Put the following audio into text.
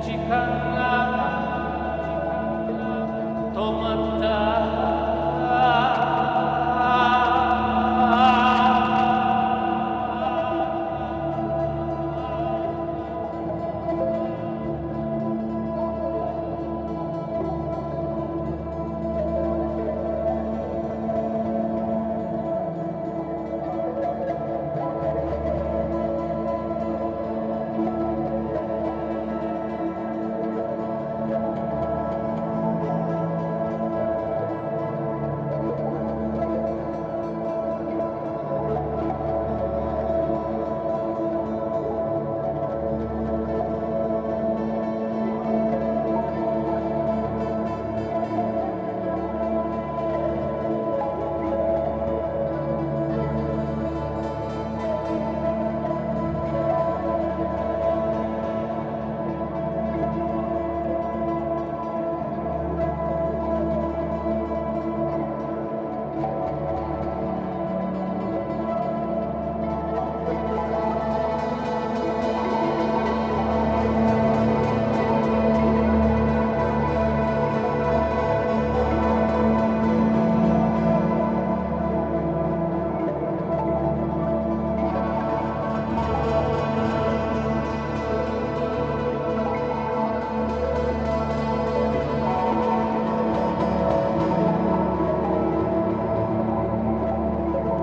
magic